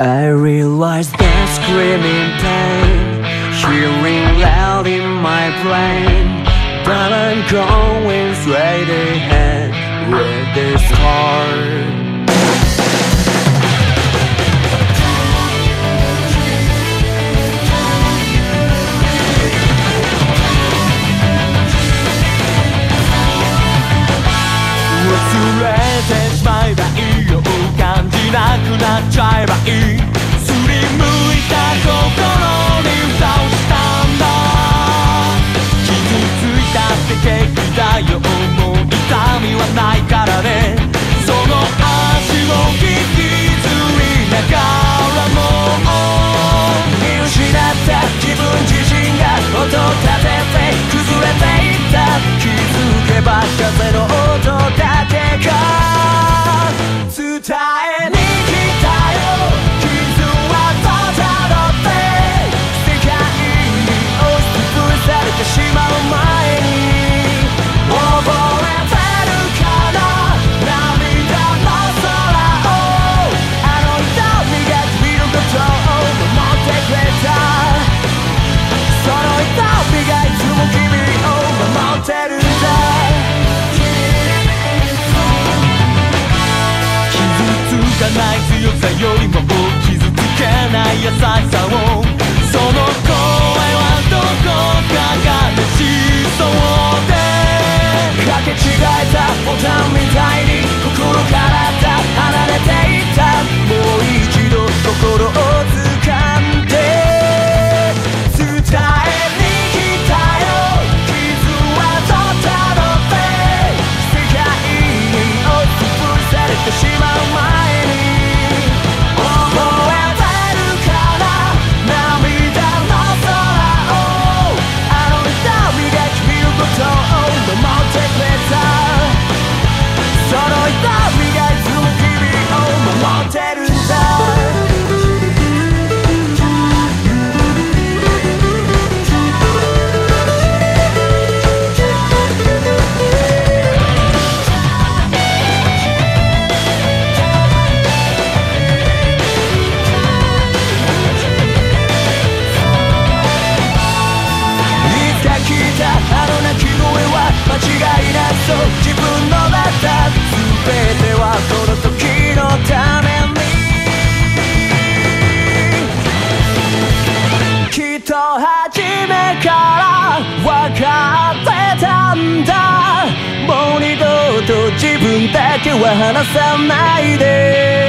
I realized that screaming pain Hearing loud in my brain But I'm going straight ahead With this heart. すりむいた心に蓋をしたんだ傷ついたってケーだよ。もう痛みはないか。ない強さよりも傷つけない優しさをその声はどこかがねしそうで駆け違えたボタンみたいかってたんだ。もう二度と自分だけは離さないで。